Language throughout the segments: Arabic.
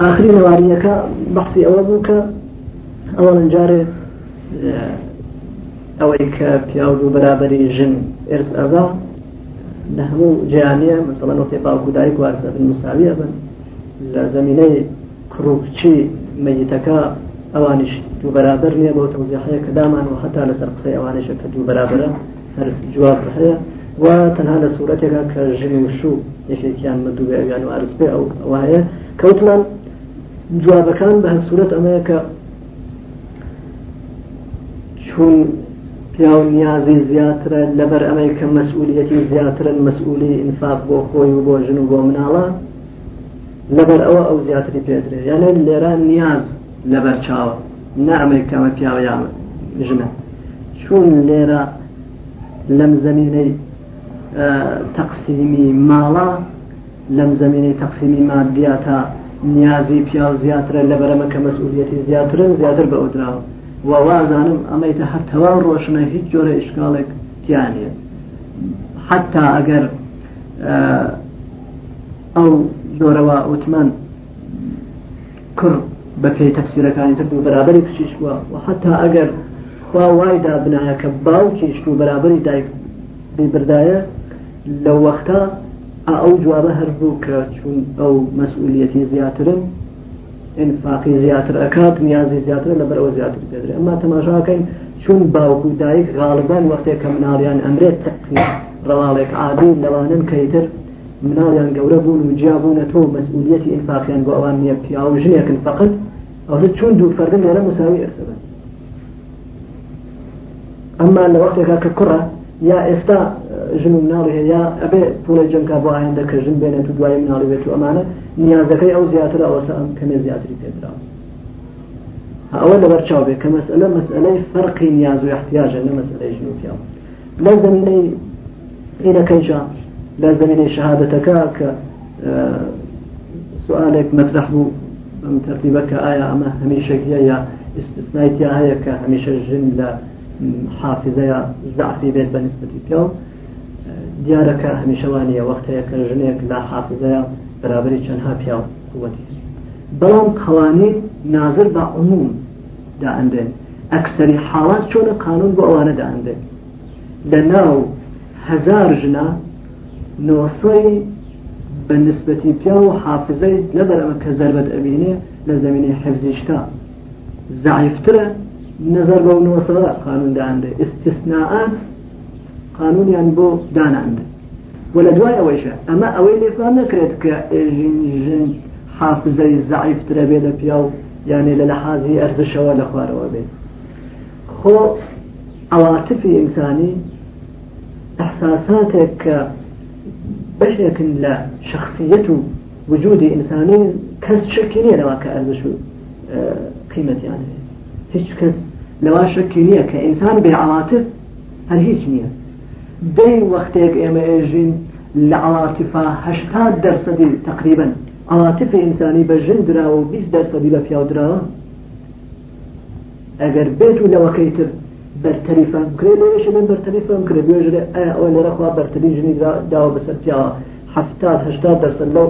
آخرین نواريك بحثي أوابوك أولا جاري ئەوەی کە پیاود و بەرابری ژن ئرس ئەدا لە هەموو جیانە مەسەڵەن وەختی باوکو دایک وارزە بن مساویە بن لە زمینەی کڕوکچی مەیتەکە ئەوانش دوو بەرابەر نییە بۆ تەوزیحەیە کە دامان و هەتا لەسەر قسەی ئەوانشە کە دوو بەرابرە هەر جواب هەیە. و تەنها لە سوورەتێکا کە ژنی و شوو یەکێکیان مدوو ئەویان و ئارز پێ ئەو وایە کەوتمان جوابەکان بە هەر سوورەت ئەمەیە کە چون پیاو نیازی زیاترە لەبەر ئەمەی کە مەسئولەتی زیاترن مەسئولی ئینفاق بۆ خۆی و بۆ ژن و بۆ مناڵە لەبەر ئەوە ئەو زیاتری پێدرێت. یانە لێران نیاز لەبەر چاوە نه ئەمەی کەمە پیاوەیان ژنە. چون لێرە لەم زمینەی تەقسیمی ماڵە لەم زمینەی تەقسیمی مادیاتە نیازی پیاو زیاترە لەبەرەمە کە مەسئولەتی زیاترن زیاتر بە ئەودراوە و وازانم ئەمەیتە هەر تەواو ڕۆشنە هیچ جۆرە ئشکالێک تیانە حتا ئەگەر ئەو جۆرەوە وتمان کوڕ بە پێی تەفسیرەکانی تر و بەرابری کچیش بووە. و حتا ئەگەر خوا وایدا بنایە کە باوکیش و بەرابری دایک بردایە لەو وەختا ئەو جوابە هەر بوو کە چون ئەو مەسئولیەتی زیاترن انفاقی زیاتر ئەکات نیازی زیاتر لە بەرەوە زیاتر پێدرێ ئەمما تەماشاکەین چون باوکو دایک غاڵبان وەختێک کە مناڵیان ئەمرێت تەقی ڕواڵێک عادی لەوانن کەیتر مناڵیان گەورە بوون و جیابوونە تۆ مەسئولیەتی ئینفاقیان بۆ ئەوان نییە پیا و ژنێکن فقط ئەو چون دوو فەردن لێرە مساوی ئەرسبن ئەمما لە وەختێکا کە کوڕە یا ئێستا ژن و مناڵی هەیە ئەبێ پولە جەمکە بۆ ئاەندە کە ژن بێنێت و دوای مناڵی بێت و ئەمانە نیازەکەی ئەو زیاتر ئەوەسە ئەم کەمێ زیاتری پێدرا ئەوە لەبەر چاو بێ کە مەسئلە مەسئلەی فەرقی نیاز و احتیاجە لە مەسئلەی ژن و پیاو لە زمینەی ئینەکەیشە لە زمینەی شهادەتەکە کە سوالێک مەطرح بوو بەم ترتیبە کە ئایا ئەمە هەمیشەکیە یا استثنایتیا هەیە کە هەمیشە ژن لە حافظەیە زعفی بێت بە نسبەتی پیا و دیارەکە هەمیشەوانیە وەختەیە کە ژنێک لە حافظەیە بەرابری چەندها پیا قوتی. بەڵام قوانین نازر بە عموم دائندێن ئەکسری حاڵات چۆنە قانون بۆ ئەوانە دائندێن لە ناو هزار ژنا نۆسۆی بە نسبەتی پیا و حافظەی لەبەر ئەمە کە زەربەت ئەبینێ لە زمینی حەفزیشتا زعیفترە نظر بە نووسەوە قانون داندێ استثناءات قانونیان بۆ داناندە و لە دوای ئەوەیشە ئەمە ئەوەی لێفان نەکرێت کە ژن حافزەی زعیفترە بێ لە پیا و یانێ لە لە حازی ئەرزشەوە لە خوارەوە بێت خۆ عواتفی ئینسانی احساساتێک کە بەشێکن لە شخصیت و وجودی ئینسانی کەس شکی نیە لەوە کە ئەرزش و قیمەتیان. هەیە هیچ کەس لەوا شکی نییە کە ئینسان بێعاتف هەر هیچ نییە. دەی وەختێک ئێمە ئێژین لە عواتفا هشتا دەرسەدی تقریبا. عواتف ئینسانی بە ژن دراوە و 20 دەرسەدی بە پیاو دراوە ئەگەر بێت و لەوەکەی تر بەرتەریفان کرێ لێش من بەرتەریفان بێژرێ ئەیا ئەوە لێرەخوا بەرتەری ژنی داوە بەسەر پیاوە هەفتاد هشتا دەرسەد لەو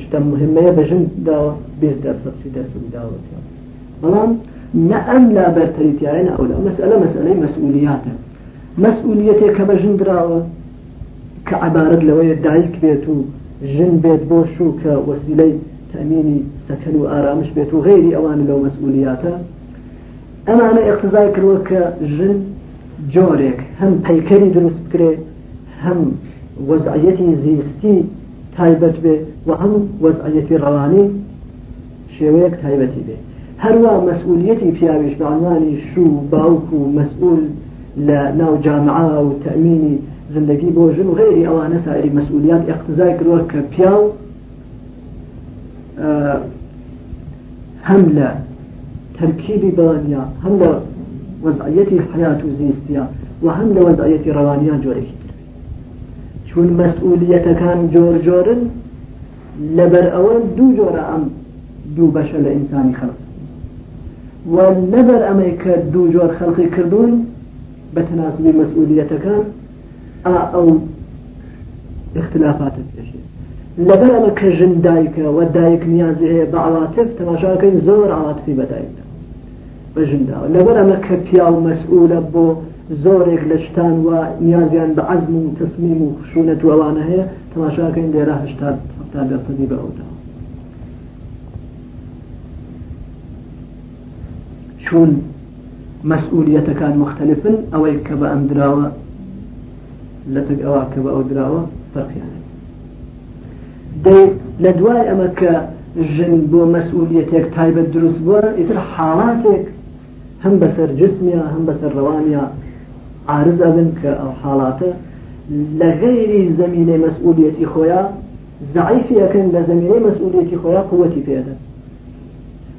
شتە مهمەیە بەژن داوە 20 دەرسەد سی دەرسەدی داوە بەڵام لا مەسئولەتێک کە بە ژن درراوە کە عبارەت لەوەیە دایک بێت و ژن بێت بۆ شوو کە وەسیلەی تەمینی سەکەن و ئارامش بێت و غێری ئەوان لەو مەسئولیاتە ئەمانە اقتزای کردوە کە ژن جۆرێک هەم پەیکەری دروست بکرێ هەم وەزعەتی زیستی تایبەت بێ و هەم وەزعەتی ڕەوانی شێوەیەک تایبەتی بێ. هەروە مەسئولەتی پیاویش بەعنوانی شوو باوک و مەسئول لە ناو جامعا و تەمینی زندگی بۆ ژن و غێری ئەوانە سایری مەسئولیات اقتزای کردوە کە پیا و هەم لە ترکیبی بەوانیا هەم لە وەزعەتی حیات و زیستیا و هەم لە وەزعەتی ڕەوانیان جۆرەی چون مەسئولیەتەکان جۆر جۆرن لەبەر ئەوە دوو جۆرە ئەم دوو بەشە لە ئینسانی بە تەناسبی مەسئولیەتەکان ئەو اختلافاتە پێشێ لەبەر ئەمە کە ژن دایکە و دایک نیازی هەیە بە عواتف تەماشاکەین زۆر عواتفی بەدایکە بە ژنداوە لەبەر ئەمە کە پیا و مەسئولە بۆ زۆرێک لە شتان و نیازیان بە عزم و تسمیم و خشونەت وەوانە هەیە تەماشاکەین لێرە هشتا دەرسەدی بە ئەودا مەسئولیەتەکان مختلفن ئەوەی کە بە ئەم دراوە لە تەک ئەوە کە بە ئەو دراوە فەرقیانە دەی لە دوای ئەمە کە ژن بۆ مەسئولیەتێک تایبەت دروست بووە ئیتر حاڵاتێک هەم بەسەر جسمیە هەم بەسەر ڕەوانیا عارز ئەبن کە ئەو حاڵاتە لە غەیری زمینەی مەسئولیەتی خۆیان ضعیفی ئەەکەن لە زمینەی مەسئولیەتی خۆیان قوەتی پێدەن.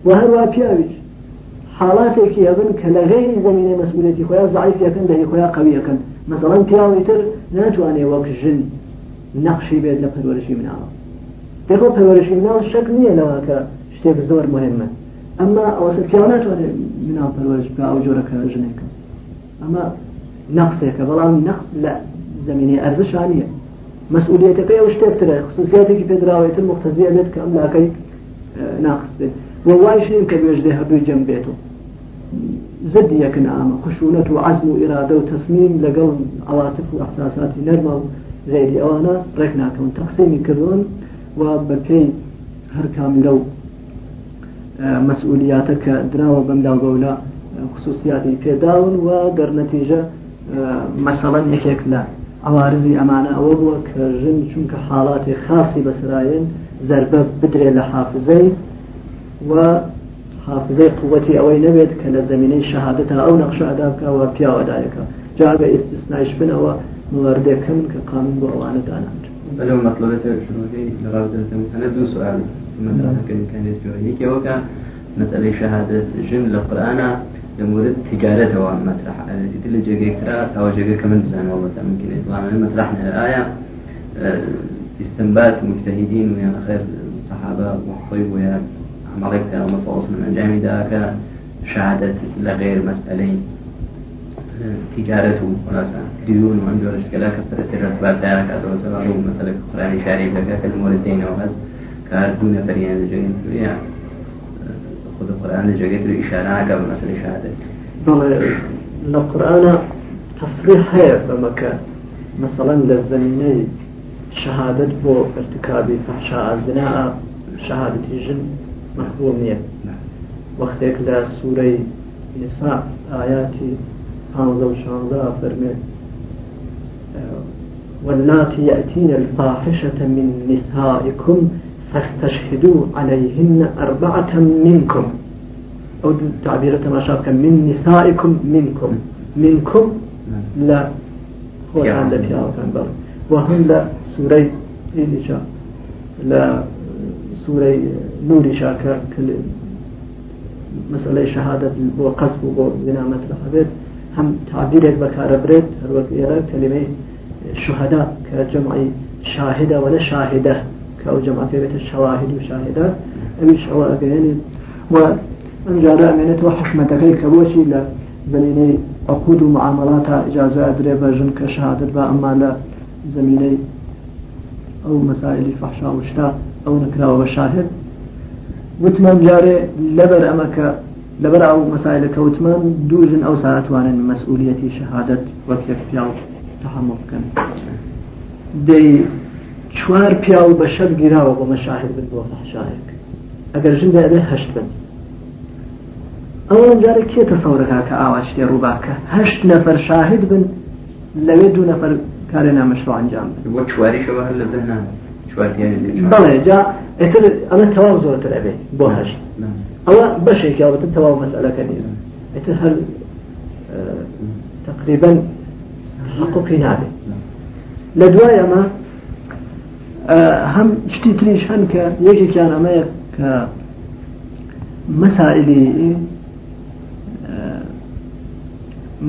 و هەروە پیاویش حالاتێکی هەبن کە لە غێری زمینەی مەسئولەتی خۆیان ضعیفەکەن دەی خۆیان قویەکەن مثلا پیاوی تر ناتوانێت وەک ژن نەقشی بێت لە پەروەرشی مناوە دەخۆ پەروەرشی مناوە شک نییە لەوە کە شتێک زۆر مهمە. ئەمما ئەوەسە پیاو ناتوانێت مناو پەروەرش بە ئەو جۆرەکە ژنێکە ئەمە نەقسێکە بەڵام نەقس لە زمینی ئەرزشانیە مسؤوليتەکەی ئەو شتێکترە خصوصیاتێکی پێدراوێتتر مختزیە بێت کە ئەم لاکەی ناقص بێت. ووايش إنك بيجدي هبي جنبيته زد يكن عامة خشونة وعزم وإرادة وتصميم لقل عواطف وإحساسات نرمى غير أوانا ركناكم تقسيمي كذون وبالفي هر كاملو مەسئولیاتەکە درراوە بەمداگەولا خصوصیاتی پێداون و دەرنەتیژە مەسەڵەن یەکێک لە ئەوارزی ئەمانە ئەوە بووە کە ژن چونکە حاڵاتی خاصی بەسرایەن زربە بدرێت لە حافزەی حافظه قوتي أو نبيت كلا زميني شهادتها أو نقش أدابك أو بيا ودايك جاء استثناء بنا وموارده كم كقانون بأوانة دانا بلو مطلبة شروطي لغاية أنا دو سؤال. مثلا كان كان يسجل هيك وكا مسألة شهادة جن القرآن لمورد تجارته ومطرح اللي جاي كترا أو جاي كمان بزان والله ممكن إطلاع مطرحنا الآية. استنبات مجتهدين ويا خير صحابة وحطيب ويا عملك مصوص من أنجام ذاك شهادة لغير مسألة تجارته وناسا ديون وأنجور اشكالا كثرة الرتبات ذلك أدرس بعضهم مثلا قرآن شريف لك كالموردين وهز كاردون فريان الجرين يعني خذ القرآن الجرين إشارة بمثل شهادة بل القرآن تصريح هي فمكان مثلا للزميني شهادة بو ارتكاب فحشاء الزنا شهادة الجن محبومية وقتك لا سورة نساء آياتي حانزة وشانزة فرمي واللاتي يأتين الفاحشة من نسائكم فاستشهدوا عليهن أربعة منكم. أو تعبير ما شابك من نسائكم منكم. منكم لا هو عند كان وهم لا سورة لا سورة نوري شاكر كل مسألة شهادة وقصب وبنا مطرح بيت هم تعبيرك بكار بريد هر وقت كلمة شهداء كجمع شاهدة ولا شاهدة كأو جمع بيت الشواهد وشاهدة أبي شواء يعني و أم جارة أمينة وحكمتك كبوشي لا زميني عقود ومعاملات إجازة أدري بجن كشهادة بأما لا زميني أو مسائل فحشاء وشتاء أو نكراوە بە شاهد. وتمان جارێ لەبەر ئەمەکە لەبەر ئەو مەسایلەکە وتمان دوژن ئەو ساعتوانن مەسئولیەتی شەهادت وەک یەک پیا و تحمل بکەن. دەی چوار پیا و بە شەر گیراوە بۆ مەشاهد بن بۆ فەحشایەک ئەگەر ژن دەبێ هەشت بن. ئەوە جارێک کێ تەسەورەکە کە ئاوا شتێ ڕووباکە هەشت نەفەر شاهد بن لەوێ دوو نەفەر کارێ نامەشڕ ئەنجام بن وەک چواریشەوە لە ذهنان. بەڵێ جا ئێتر ئەمە تەواو زۆرتر ئەبێ بۆ هەشت ئەوە بەشێک یاوەتر تەواو مەسئلەکە نیە ئێتر هەر تقریبا حقوقی نابێ لە دوای ئەمە هەم شتی تریش هەن کە یەکێکیان ئەمەیە کە مسائلی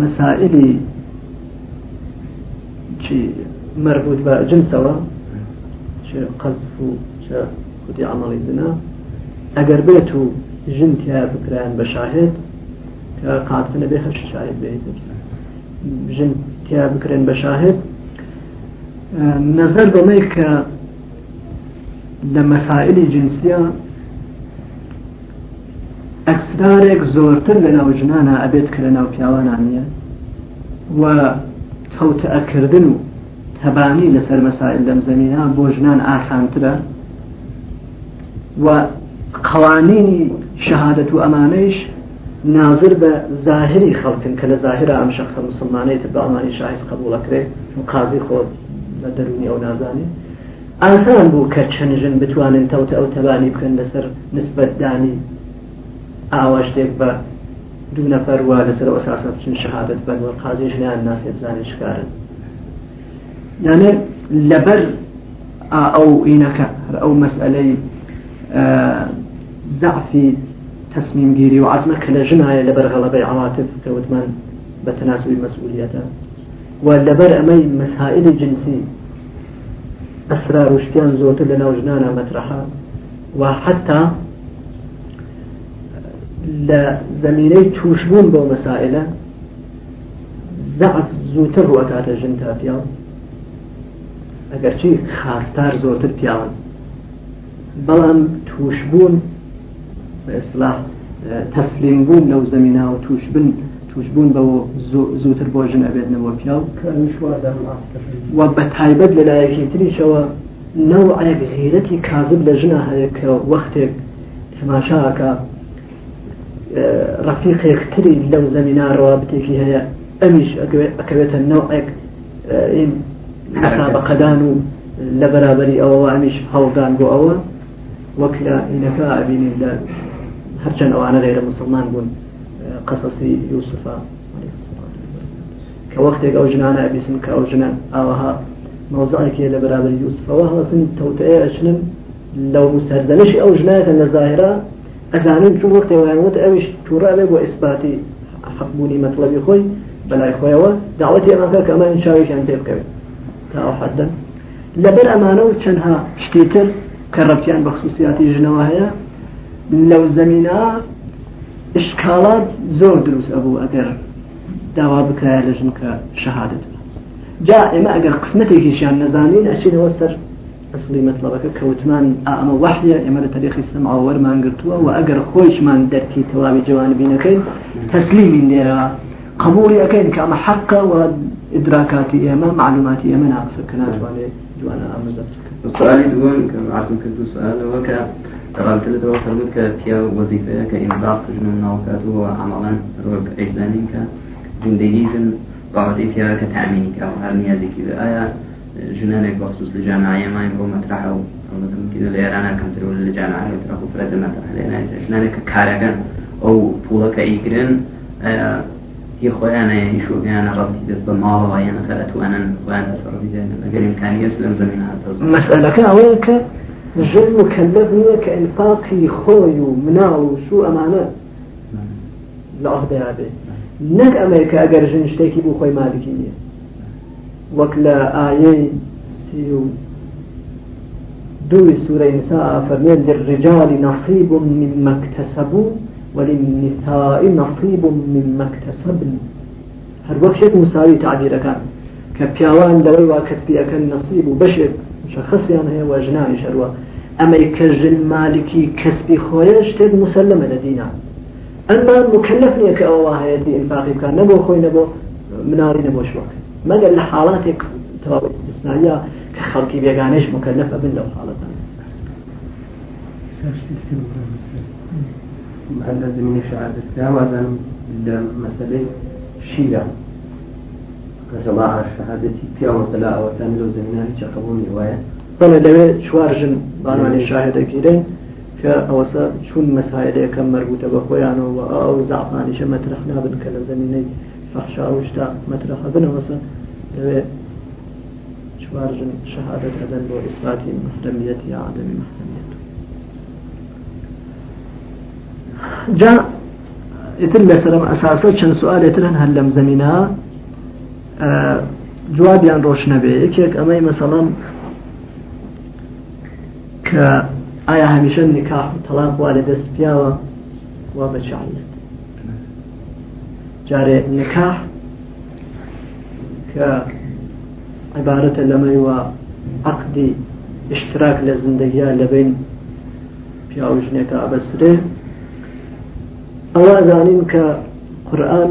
مسائلی چی مربوط بە جنسەوە قەزف و خودی عملی زنا. ئەگەر بێت و ژن تیا بکرایان بە شاهد کە قاتنە بێ هەش شاهد بێت ژن تیا بکرێن بە شاهد. نظر بەمەی کە لمسائل جنسية ئەکسدارێک زۆرتر لە ناو ژنانە ئەبێت کە لە ناو پیاوانانە و تەوتەئەکردن و تەبانی لەسەر مەسائل لەم زمینە بۆ ژنان ئاسانترە و قوانینی شهادەت و ئەمانەیش ناظر بە ظاهری خەڵکن کە لە ظاهرە ئەم شخصە مسلمانەیە بە ئەمانی شاهد قبولەکرێ قازی خۆ لە دەرونی ئەو نازانێت ئاسان بوو کە چەند ژن بتوانن تەوتە ئەو تەبانی بکەن لەسەر نسبەتدانی ئاوا شتێک بە دوو نەفەر وا لەسەر ئەساسە بچین شهادت بن و قازی ژنیان ناسی بزانێ شکارن. یانێ لەبەر ئەو ئینەکە ئەو مەسئلەی ضعفی تصمیم گیری و عزمە کە لە ژنایە لەبەر غەڵەبەی عواتف کەوتمان بە تەناسوی مەسئولیەتە و لەبەر ئەمەی مەسائلی جنسی ئەسرار وشتیان زۆرتر لە ناو ژنانە مەترەحە و حتا لە زمینەی توشبوون ئەگەرچی خاستار زۆرتر پیاون بەڵام توشبوون بە ئسلاح تەسلیم بوون لەو زمینە و توشبن توشبوون بە زووتر بۆ ژن ئەبێتنەوە پیاو. و بە تایبەت لەلایەکی تریشەوە نەوەیەک غیرەتی کازب لە ژنە هەیە کە وەختێک تەماشاکە ڕفیقێکتری لەو زەمینا ڕوابتێکی هەیە ئەمیش ئەکەوێتە نەوەک مسابقەدان و لە بەرابری ئەوە ئەمیش هەڵدان بۆ ئەوە وەک لە ئینەکە ئەبینی لە هەرچەند ئەوانە غێرە مسلمان بوون قەسەسی یوسفا کە وەختێک ئەو ژنانە ئەبیسن کە ئەو ژنە ئاوەها مۆزایەکێ لە بەرابری یوسفەوە هەڵسن تەوتەیە ئەچنن لەو سەردەنشی ئەو ژنایەتە لە ظاهرە ئەزانن چون ئەوش تووڕا بێ بۆ ئیسباتی حەقبوونی مەطلبی خۆی بەلای خۆیەوە داوەتی ئەمەکە کە ئەمە شاویشیان پێ بکەوێت تا ئەو حەدەن لەبەر ئەمانە و چەندها شتیتر کە ڕەتیان بە خصوصیاتی ژنەوە هەیە لەو زەمینە اشکالات زۆر دروست ئەبوو ئەگەر داوا بکرای لە ژن کە شەهادت. جا ئێمە ئەگەر قسمەتێکیشیان نەزانین ئەچینەوە سەر ئەسلی مطلبەکە کەوتمان ئەمە وحیە ئێمە لە تاریخی سمع وەرمان گرتووە و ئەگەر خۆیشمان دەرکی تەواوی جوانبینەکەی تەسلیمی لێرە قبولی ئەەکەین کە ئەمە حقە و ئدراکاتی ئێمە معلوماتی ئێمە ناقصە کە ناتوانێت جوانە ئامزە سوالی دووەم کە عرضم کرد و سوالەوە کە تەڕامترەوە فەرمود کە پیا وەزیفەیە کە ئینباق ژن و ناوکاتوە عمڵان ڕۆک ئەجدانین کە زندگیژن باوەتی پیا کە تامینی کە هەر نیازێکی ئایا ژنانێک بەخصوص لە جامعەمان بۆ مەترحە و لە ئێرانە کەمتر لە جامعە ترخ و فرەت مەترح لێنایێت ژنانێک کە کارەکەن ئەو پوڵەکە ئیگرن هی خۆیانە شوگیانە ڕەتی دەست بە ماڵەوە یانە کە ئەتوانن خۆیان تەسەڕفی دێن ئەگەر ئیمکانیەت لەم زمینە مەسئلەکە ئەوەیە کە ژن مکلف نییە کە ئینفاقی خۆی و مناڵ و شو ئەمانە لە ئەهدەیا بێ نەک ئەمریکا ئەگەر ژن شتێکی بوو خۆی مالکی نییە وەک لە ئاەی سی و دوی سوورەی نساء فەرمێن للرجال نصيب مما اكتسبوا. وللنساء نصيب مما اكتسبن. هەر وەک شێک مساوی تعبیرەکان کە پیاوان لەوەی وا کەسبیەکەن نصیب و بەشێک شخصیان هەیە وە ژنانی شەروە ئەمەی کە ژن مالکی کەسبی خۆیە شتێک مسلمە لە دینا ئەمما مکلف نییە کە ئەوە هەیە دی ئینفاقی بکات نەبۆ خۆی نەبۆ مناڵی نەبۆ شوەکە مەگەر لە حاڵاتێک تەواو استثنائیە کە خەڵکی هذا زمینی شهادت داوازن لە مەسلەی شیرە کەژەڵا شهادەتی پیا مەسەلا ئەوەتان لەو زمینانی چە قبولی وایە بەڵێ لەوێ چوار ژن بانوانی شاهدەگیرین کە ئەوەسە چون مەسایلەکەم مربوطە بە خۆیانەوە ئەو زعفانیشە مەترخ نابن کە لە زمینەی فەحشا و شتا مەترخە بنەوەسە لەوێ چوار ژن شهادەت هەدەن بۆ ئیسباتی محرمیەت یا عدەمی جا ئتر لەسەرم ئەساسە چەند سوالێترن هەر لەم زمینە. جوابیان ڕۆش نەبێ. یەکێک ئەمەی مەسەڵم کە ئایا هەمیشە نکاح تەلاق وا لە دەست پیاوە وا بە شعیت جارێ نکاح کە عبارەتە لەمەی وە عقدی اشتراك لە زندگیە لەبین پیاژنێکە ئەبەسرێ ئەوە زانین کە قورآن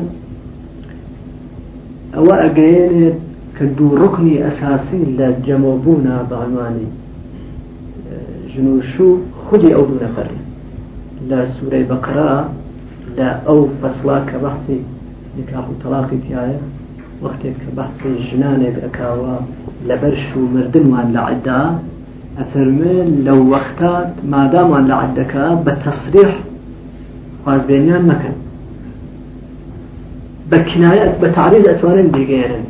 ئەوە ئەگەێنێت کە دوو ڕکنی ئەساسی لە جەمۆبوونا بەعنوانی ژنوشو خودی ئەو دوو نەفەر لە سوورەی بەقرا لە ئەو فەسڵا کە بەحسی نکاح و تەلاقی تایە وەختێک کە بەحسی ژنانێک ئەکاوە لەبەر شو مردنمان لە عدا ئەفەرمێن لەو وەختات لە خوازبێنیان مەکەن بە کنایەت بە تعریض ئەتوانن دیگەێنن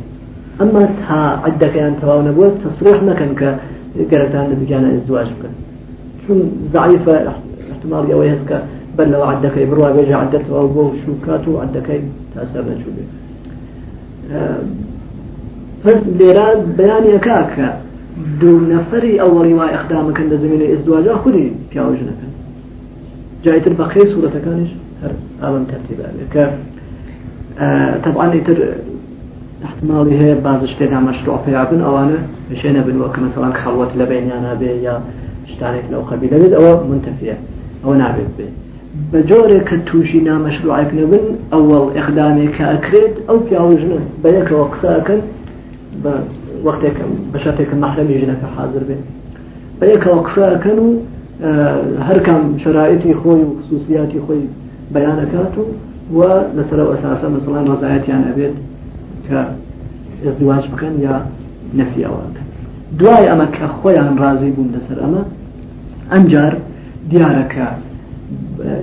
ئەمە تا عدەکەیان تەواو نەبووە تەسریح مەکەن کە گەرەتان لە دیگانە ئەزدواج بکەن چون ضعیفە احتمال ئەوەی هەست کە بەر لەوە عدەکەی بڕوا بێژە عدەتەوە بۆ شوکات و عدەکەی تاسەر نەچوو بێت پس لێرا بەیانیەکە کە دوو نەفەری ئەوەڵی وای ئەخدامەکەن لە زمینی ئێزدواجا خودی پیاوژنەکەن جایتر بەقی سوورەتەکانش هەر ئەوەن تەرتیبە کە طبعا ئیتر احتمالی هەیە بازش تێدا مەشروع پیابن ئەوانە بشێنە بنوە کە مثلا خەڵوت لە بینیانە بێ یا شتانێک لەو قەبیلە بێت ئەوە منتەفیە ئەوە نابێت بێ بە جۆرێک کە تووشی نامەشروعێک نەبن ئەوەڵ ئەخدامێک کە ئەکرێت ئەو پیاوژنە بە یەکەوە قسەکەن بە وەختێکم بە شاتێکە مەحرەمی ژنەکە حاضر بێت بە یەکەوە قسەکەن و هەرکەم شرائطی خۆی و خصوصیاتی خۆی بەیانەکات و و لەسەر ئەساسە مثلان ڕزایەتیان ئەبێت کە ازدواج بکەن یا نەفیەوەکەن دوای ئەمە کە خۆیان ڕازی بوون لەسەر ئەمە ئەنجار دیارەکە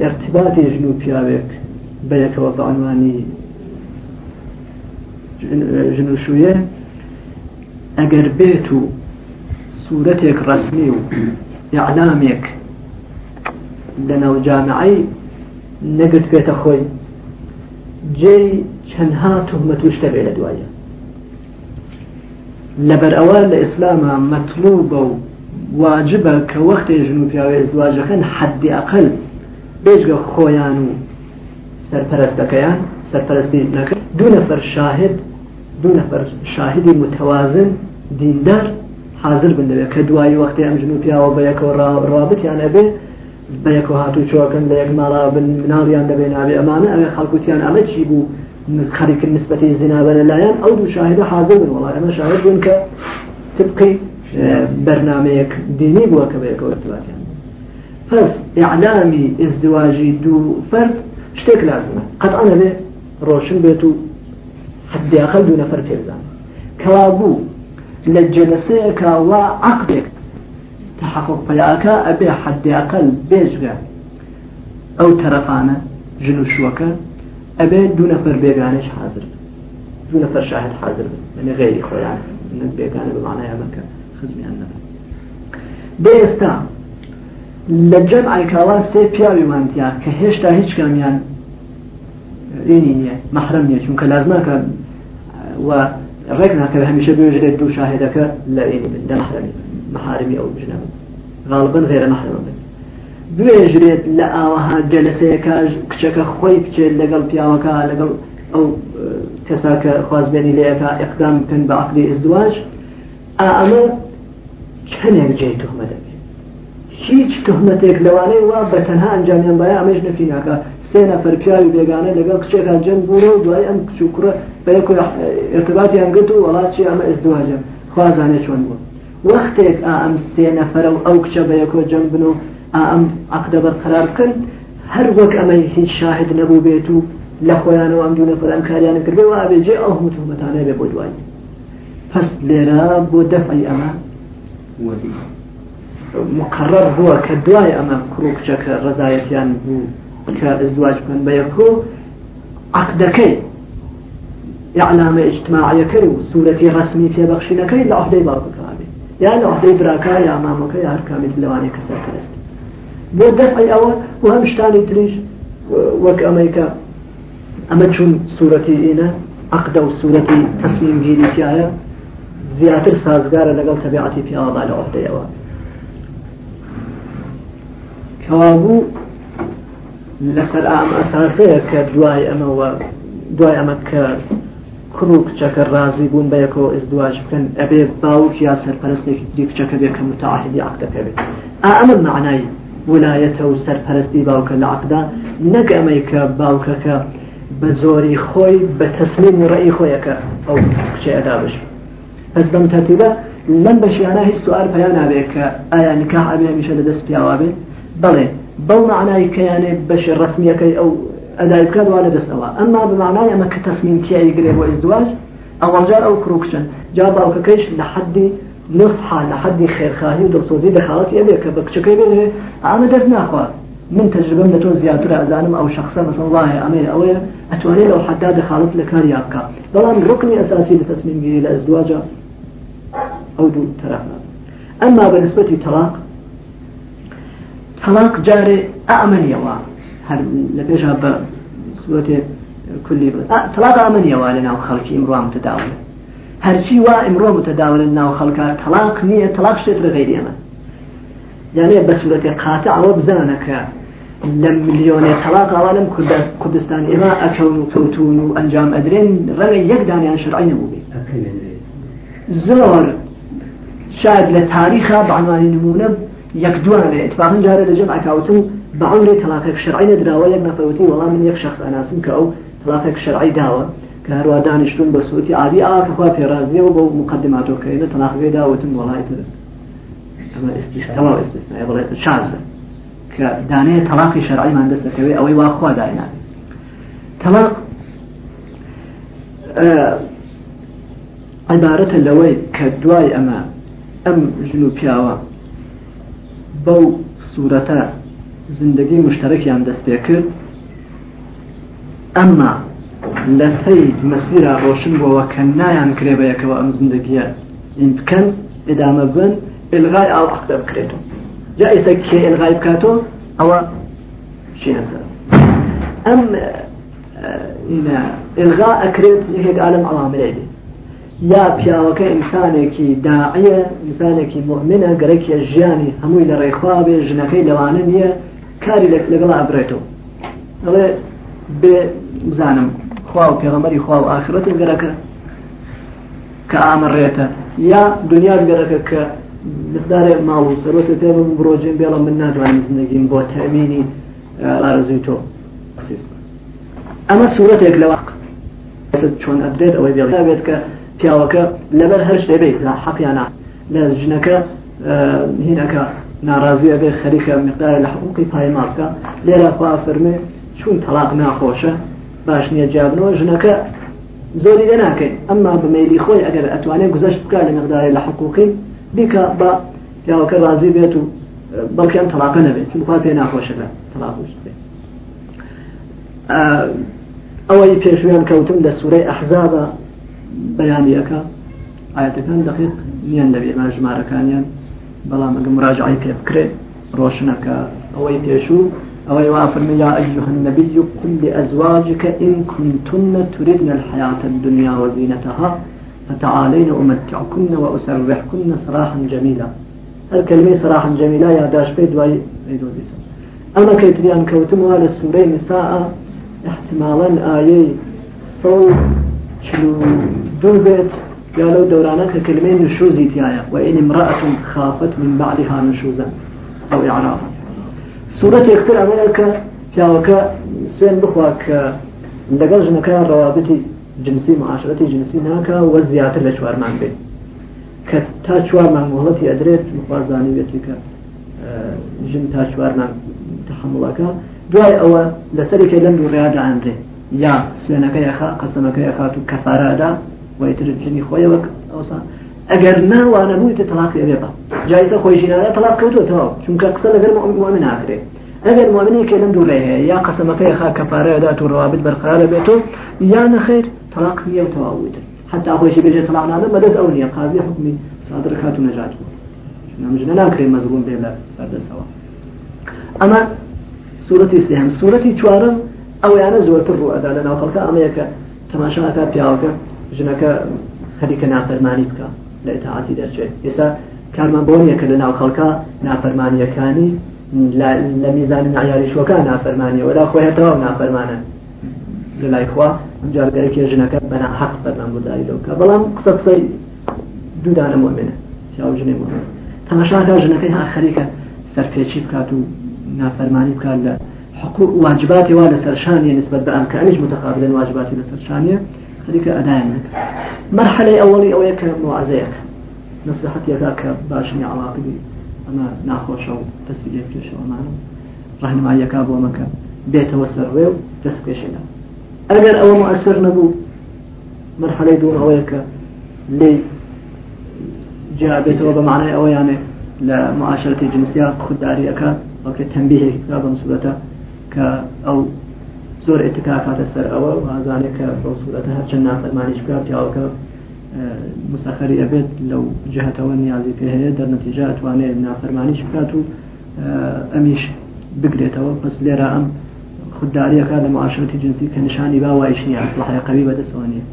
ارتباتی ژن و پیاوێک بە یەکەوە بە عنوانی ژن و شوویە ئەگەر بێت و سوورەتێک ڕسمی و لە ناو جامعی نەگرت بێتە خۆی جێی چەندها تهمەت وشتە بێ لە دوایە لەبەر ئەوە لە ئیسلامە مەطلوبە و واجبە کە وەختی ژن و پیاوێ زواجەکەن حدی ئەقل بێژگە خۆیان و نەکە دوو نەفەر شاهد شاهدی متەوازن دیندار حاضر بن دەبێت کە دوایی وەختی ئەم ژن و پیاوە بە یەکەوە ڕابتیان ئەبێ بە یەکەوە هاتوو چۆکن لە یەک ماڵا بن مناڵیان دەبێ نابێ ئەمانە ئەوێ خەڵکوتیان ئەمە چی بوو خەریکن نسبەتی زینابە لەلایەن ئەو دوو شاهدە حاضر بن وڵای ئەمە شاهد بوون کە تبقی بەرنمەیەک دینی بووە کە بەیەکەوە ارتباطیان پس ئعلامی ازدواجی دوو فرد شتێک لازمە قەتعا نەبێ ڕۆشن بێت و حدیاقل دوو نەفەر پێزان کەوا بوو لە جلسەیەکە وا عقدێک تحقق پیاکە ئەبێ حدیاقل بێژگە ئەو تەرەفانە ژن و شوەکە ئەبێ دوو نەفەر بێگانش حاضر. دوو نەفەر شاهد حاضر. يعني غیری خۆیان بێگانە بمانای ئەمەکە خزمیان نەبە بێ ئێستا لە جەم ئایکاوا سێ پیاویمانتیا کە هێشتا هیچ کامیان ئینی نییە مەحرم نییە چونکە لازماکە و ڕێک ناکە هەمیشە بێژێت دوو شاهدەکە لە لە محرمی محارمی ئەو بژنەوە غالبا غێرە محرمە بن دوێژرێت لە ئاوەها جەلسەیەکە کچەکە خۆی بچێت لەگەڵ پیاوەکە لەگەڵ ئەو کەسا کە خوازبێنی لەیەکە ئەقدام بکەن بە عقلی ئزدواج. ئەمە چەندێک جێ تهمە دەبێت هیچ تهمەتێک لەوانەیە وا بە تەنها ئەنجامیان باە ئەمەش نەفی ناکە. سێ نەفەر پیاوی بێگانە لەگەڵ کچێکە جەنگ بوو و دوای ئەم کچووکڕە بە یەک ارتباطیان گرت و وڵاتی ئەمە ئزدواجە خوازانێ چۆن بوو. وەختێک ئەم سێ نەفرە و ئەو کچە بە یەکۆ جەنگ بن و ئەم عقدە بەرقرار بکەن هەر وەک ئەمەی هیچ شاهد نەبوو بێت و لە خۆیانەوە ئەم دوو کاریانە کردێ و ئابێجێ ئەو هەمووتومەتانە بێ بۆ دوای. پس لێرە بۆ دەفعی ئەمە مقرر بووە کە دوای ئەمە کوڕ کچەکە ڕزایەتیان بوو کە ئزدواج بکەن بە یەکۆ عقدەکەی ئەعلامە اجتماعیەکەی و سوورەتی ڕسمی پێبەخشینەکەی لە عهدەی باوکەکە یا لە عهدەی براکە یا مامەکە یا هەر کامیت لەوانەیە کە سەرپەرست بۆ دەفعی ئەوە و هەم شتانی تریش وەک ئەمریکا ئەمە چون سوورەتی ئینە عقدە و سوورەتی تەسمیم گیریتیایە زیاتر سازگارە لەگەڵ تەبیعەتی پیاوەدا لە عهدەیەوە کەوابوو لەسەر ئام ئەساسەیە کە دوای ئەمەوە دوای ئەمە کە کوڕ و کچەکە ڕازی بوون بە یەکەوە ئزدواج بکەن. ئەبێ باوک یا سەرپەرستێکی دی کچەکە بێ کە متعاهدی عقدەکە بێت. ئەمە معنای ولايته و سەرپەرستی باوکە لە عقدا. نەک ئەمەی کە باوکەکە بە زۆری خۆی بە تەسلیم و ڕێی خۆیەکە ئەو کچێ ئەدا بش. پس بەم تەرتیبە لەم بەشیانە هیچ سوال پێیان نابێت کە ئایا نکاح ئەبێ هەمیشە لە دەست پیاوا بێت. بەڵێ بەو معنای کەیانێ بەشی ڕسمیەکەی ئەو ئەدای بکات وا لە دەستەوە ئەمما بمعنای ئەمە کە تەسمیم تیایی گرێ بۆ ئزدواج ئەوەجار ئەو کڕوکچن جا باوکەکەیش لە حدی نصحا لە حدی خێرخاهی و دڵسۆزی دەخاڵەتی ئەبێ کە بە کچەکەی بێ ئامە دەست ناخوات من تجربة لە تۆ زیاتر ئەزانم ئەو شخصە مەسڵ وایە ئەمێ ئەوەیە ئەتوانێت لەو حدا دەخاڵت لە کار یابکە بەڵام ڕکنی ئەساسی لە تەسمیمگیری لە ئەزدواجە ئەو دوو تەرەف ئەمما بەنسبەتی تەلاق تەلاق جارێ لە پێشا بە سوەتێ کولی تەلاق ئەمەنیەوە لە ناو خەڵکی ئمڕوا متداولە هەرچی وا ئمڕۆ متداولە ناو خەڵکە تەلاق نییە تەلاق شتێت لە غیری ئەمە يعني بسورة قاطع وبزانك لم مليون طلاق عالم كردستان إما أكون وكوتون وأنجام أدرين رمي يقدان عن شرعي نبوبي زور شاهد لتاريخها بعنوان نمونة يكدوان اتفاقا جارة لجمع بە عمری تەلاقێک شەرعی نەدراوە یەک نەفەوتی وەڵام من یەک شخص ئەناسم کە ئەو تەلاقێک شەرعی داوە. کە هەروە دانیشتون بە سووتی ئابی ئاکەخوا پێرازیەوە بۆ مقدماتۆکەینە تەلاقەکەی داوتم وڵایتر ئەمە ئستیشتەوە ئستیسنای بڵێت شازە. کە دانەیە تەلاقی شەرعیمان دەستەکەوێت ئەوەی واخوا داینان. تەلاق عیبارەتە لەوەی کە دوای ئەمە ئەم ژن و پیاوە بەو سوورەتە زندگی مشتەرەکیان دەست پێ کرد. ئەمما لە سەی مەسیرا ڕۆشن بووەوە کە نایان کرێ بەیەکەوە ئەم زندگیە. این بکەن ئدامە بن ئلغای ئاڵقدە بکرێتەوە جا ئێستا کێ ئلغای بکاتەوە ئەوە شێنەسەر ئەم ئلغا ئەکرێت هێک عالم ئەوامرێتی یا پیاوەکە ئینسانێکی داعە ئینسانێکی مؤمنە گەرەکیە ژیانی هەمووی لە ڕێخوا بێ ژنەکەی لەوانە نییە. کاری لەگەڵ ئابرێتەوە دەڵێ بێ بزانم خوا و پێغەمەری خوا و ئاخرەت گەرەکە کە ئامەڕێتە یا دنیا گەرەکە کە مقدارێک ماڵ و سەرۆتە تێ من بڕۆژێن بێڵە من ناتوانم زندگیم بۆ تەمینی ئارزوی تۆ. ئەمە سوورەتێک لە واقع. چۆن ئەبدێت ئەوەی بێڵ بێت کە پیاوەکە لەبەر هەر شتێ بێت لە حەقییانە لە ژنەکە هینەکە ناڕازیە بێ خەریکە مقدار لە حقوقی پایماکە لێرە خوا فەرمێ چون تەلاق ناخۆشە باش نییە جابنەوە ژنەکە زۆری لێ ناکەین ئەمما بمەلی خۆی ئەگەر ئەتوانێت گزەشت بکە لە مقداری لە حقوقی بیکە بە پیاوەکە ڕازی بێت و بەڵکیان تەلاقە نەبێت چون خوا پێ ناخۆشە لە تەلاقش بێت ئەوەی پێشویان کەوتم لە سوورەی ئەحزابە بەیانیەکە. ئاەتەکان دقیق نیان لەبێ ما ژمارەکانیان. بەڵام ئەگە مراجعی پێ بکرێت ڕۆشنەکە. ئەوەی پێشوو أو يوافر يا أيها النبي قل لأزواجك إن كنتن تردن الحياة الدنيا وزينتها فتعالين أمتعكن وأسرحكن سراحا جميلا. الكلمة سراحا جميلا يا داش بيد واي بيد وزيتا أما كيتريان كوتمها للسورة نساء احتمالا آيي صوت شلو دو بيت قالوا دورانك كلمين نشوزي تيايا وإن امرأة خافت من بعدها نشوزا أو إعرافا سورة يختر عملك پیاوەکە سوێن بخواک لەگەڵ ژنەکان ڕوابتی جنسی معاشرەتی جنسی ناکە وە زیاتر لە چوارمان بێت. کە تا چوارمان مهڵەتی ئەدرێت مخوازانی بێتی کە ژن تا چوارمان تحملەکە دوای ئەوە لەسەرێکی لەم دوو ڕێادا ئەندرێ یا سوێنەکە یخا قەسەمەکە یخات و کەفارادا وەیتر ژنی خۆی وەک ئەوسان ئەگەر ناوانە بوویتە تەلاقی ئەبێ بە جایزە خۆی ژینانە تەلاق کەوتوەوە چونکە قسە لەگەر مؤمن ناکرێت ئەگەر مؤمنێکی لەم دوو لێ یا قسەمەکە یخا کەفارەدا و ڕوابط بەرقرارە بێتەوە یا نەخێر طلاق نییە و تەواویتر حتا خۆشی بێژێت طلاق مەدەست ئەو نییە قاضی حکمی صادر کات و نەجات نمژنە ناکرێ مەزبوون بێ لە بەردەسەوە ئەمە سوورەتی سێهم سوورەتی چوارم ئەویانە زۆرتر ڕوو ئەدا لە ناوخەڵکە ئەمەیەکە تەماشاکات پیاوەکە ژنەکە خەریکە نافەرمانی بکە لە ئتاعاتی دەرچێت ئێستا کارمان بۆ نیەکە لە ناو خەڵکە نافەرمانیەکانی لە میزان معیاری شوەکە نافەرمانی وەلا خۆیەتەوە نافەرمانە. لەلای خوا جارگەرێکی ژنەکە بەنا حەق بەرنام بۆداری لەوکە بەڵام قسە قسەی دوودانە مؤمنە. پیاو ژنێ مؤمن تەماشاکە ژنەکەی ها خەریکە سەرپێچی بکات و نافەرمانی بکات لە حقوق واجباتی وا لەسەرشانیە نسبت بە ئەمکانیش متقابلن واجباتی لەسەرشانیە خەریکە ئەدایان نەکە مرحلەی ئەوەڵی ئەوەیە کە موعزەیەک نصيحتێکا کە باشنی عواقبی ئەمە ناخۆشە و دەستی لێ پێشەوەمانە ڕهنماییەکە بۆ مەکە بێتەوە سەرڕێ و دەست پێشێدا ئەگەر ئەوە مؤثر نەبوو مرحلەی دوم ئەوەیە کە لێ جابێتەوە بە معنای ئەوەیانێ لە معاشرەتی جنسیا خودداریەکە وەکە تەنبیهێکا بەم سوورەتە کە ئەو زۆر اتکاکاتە سەر ئەوە وازانێت کە بە سوورەتە هەرچەند نافەرمانیش بکات پیاوەکە مسەخەری ئەبێت لەو جهتەوە نیازی پێ هەیە دەرنەتیجا ئەتوانێت نافەرمانیش بکات و ئەمیش بگرێتەوە. پس لێرە ئەم خودداریەکە لە معاشرەتی جنسی کە نیشانی با وایش نیە ئەسلحی قوی بەدەستەوە نیە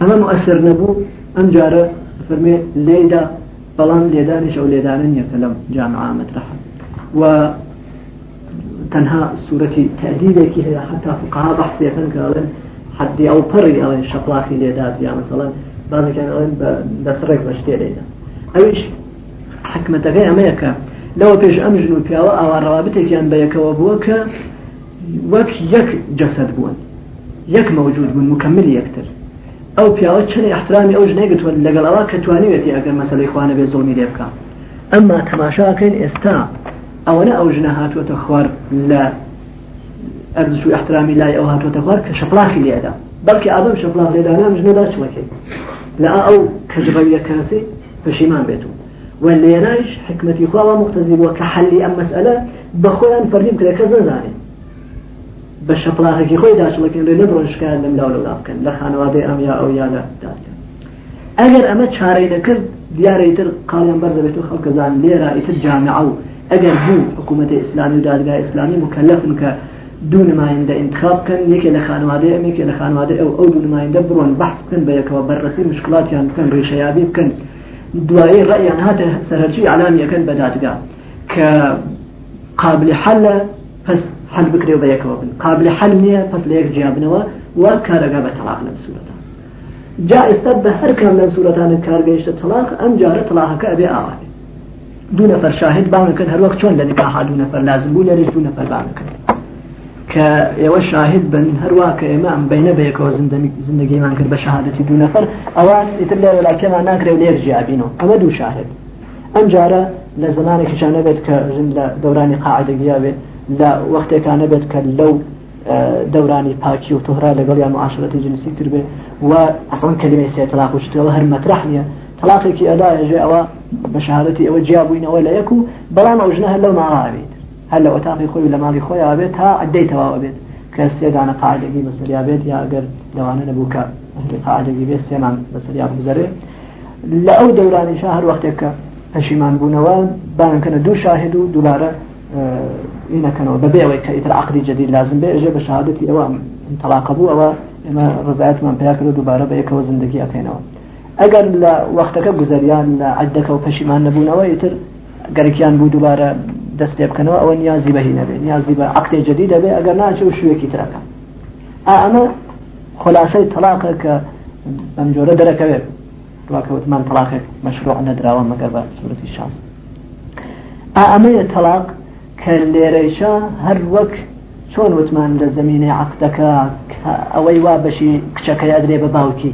ئەمە مؤثر نەبوو ئەم جارە فەرمێ لێدا بەڵام لێدانش ئەو لێدانن یەکە لەم جامعە مەترح و تەنها سوورەتی تەدیدێکی هەیە حتا فقها بەحسێکن کە ئەڵێن حدی ئەو پەڕی ئەڵێن شەقلاقی لێدات یا مەسەڵەن بعضەکان ئەڵێن دەسڕێک بە شتێ لێدا ئەویش حکمەتەکەی ئەمەیە کە لەوە پێش ئەم ژن و پیاوە ئاوا ڕوابتێکیان بە یەکەوە بووە کە وەک یەک جەسەد بوون یەک مەوجود بوون مکملی یەکتر. ئەو پیاوە چنی احترامی ئەو ژنێگەوە لەگەڵەوە کە توانیوێتی ئەگەر مەسلەی خوانە بێ زۆمی لێ بکە. ئەمما تەماشاکەین ئێستا ئەوەنە ئەو ژنە هاتووەتە خوار لە ئەرزش و احترامی لای ئەو هاتووەتە خوار کە شەپلاخی لێدا بەڵکی ئادەم شەپلاخ لێدانام ژنەدا چوەکەی لە ئەو کەجبەویە کاسی پەشیمان بێتون ولێرایش حکمەتی خواوە مختزی بووە کە حەلی ئەم مەسئلە بەخۆیان فەرمی کرێ کەس نزانێت بە شەپڵاهێکی خۆی داچڵەکەن لێ نەبڕۆشکیان لەم لاو لەلا بکەن لە خانەوادەی ئەم یا ئەو یادا داکەن ئەگەر ئەمە چارەی دەکرد دیارەیتر قاڵیان بەردەبێت و خەڵکەزان لێرە ئیتر جامعە و ئەگەر بوو حکوومەتی ئیسلامی و دادگای ئیسلامی مکلفن کە دوو نماینده انتخاب بکەن یەکێ لە خانواده ئەم یەکێ لە خانواده ئەو ئەو دوو نماینده بڕۆن بەحث بکەن بە یەکەوە بەررەسی مشکلاتیان بکەن ڕێشەیابی بکەن دوایی ڕەیان هاتە سەرچی علامیەکەن بە دادگا کە قابل حل پس حل بکرێ بە یەکەوە بن قابل حل نییە پس لە یەک جیابنەوە و کارەگا بە تەلاق لەم سوورەتە جا ئێستا بە هەر کام لەم سوورەتانە کارگەیشتە تەلاق ئەم جارە تەلاقەکە ئەبێ ئاوانێ دوو نەفەر شاهد بانەکەن هەروەک چۆن لە نکاح دوو نەفەر لازم بوو لەریش دوو نەفەر بانەکەن کە ئێوە شاهد بن هەروە کە ئێمە ئەم بینە بەیەکەوە زندگیمان کرد بە شهادەتی دوو نەفەر ئەوان ئیتر لە وڵاتیمان ناکرێت لێر جیابینەوە ئەمە دوو شاهد. ئەم جارە لە زمانێکی شانە بێت کە لە دەورانی قاعدەگیا بێت لە وەختێکانە بێت کە لەو دەورانی پاکی و تۆهرا لەگەڵ یا معاشرەتی جنسی کرد بێ و ئەفڵن کلمەی سێ تەلاق و شتەوە هەر مەترح نییە. تەلاقێکی ئەدا ێژێ ئەوە بە شهادەتی ئەوە جیابووینەوە لە یەک و بەڵام ئەو ژنە هەر لەو ماڵاوێت هەر لە ئۆتاقی خۆی لە ماڵی خۆی ئابێت تا ئەدەی تەواوە بێت. کە سێدانە قاعدەگی بەسەریا بێت یا ئەگەر لەوانە نەبوو کە قاعدەگی بێت سێمان بەسەریا بگوزارێ لە ئەو دەورانیشا هەر وەختێک کە پەشیمان بوونەوە بانکەنە دوو شاهد و دووبارە ئینەکەنەوە بەبێ ئەوەی کە ئیتر عقلی جدید لازم بێ ئەژێ بە شهادەتی ئەوە تەلاقە بوو ئەوە ئێمە ڕزایەتمان پیا کرد دووبارە بە یەکەوە زندگی ئەەکەینەوە ئەگەر لە وەختەکە گوزەریان لە عدەکە و پەشیمان نەبوونەوە ئیتر گەرەکیان بوو دووبارە دەست پێ بکەنەوە ئەوە نیازی بەهی نەبێ نیازی بە عقلی جدید دەبێ ئەگەر ناچێ و شوێکی ترەکە ئەمە خلاصەی تەلاقە کە بەم جۆرە دەرەکەوێت واکەوتمان تەلاقێک مەشروع نەدراوە مەگەر بە سوورەتی شانس ئەمەیە تەلاق کە لێرەیشە هەر وەک چۆن وتمان لە زمینەی عقدەکە ئەوەی وا بەشی کچەکەی ئەدرێ بە باوکی.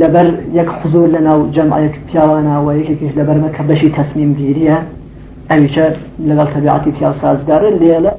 لەبەر یەک حزور لە ناو جەمعەیەک پیاوانەوە یەکێکیش لەبەرمە کە بەشی تەسمیم گیریە ئەویچە لەگەڵ تەبیعەتی پیا سازگارە لێلە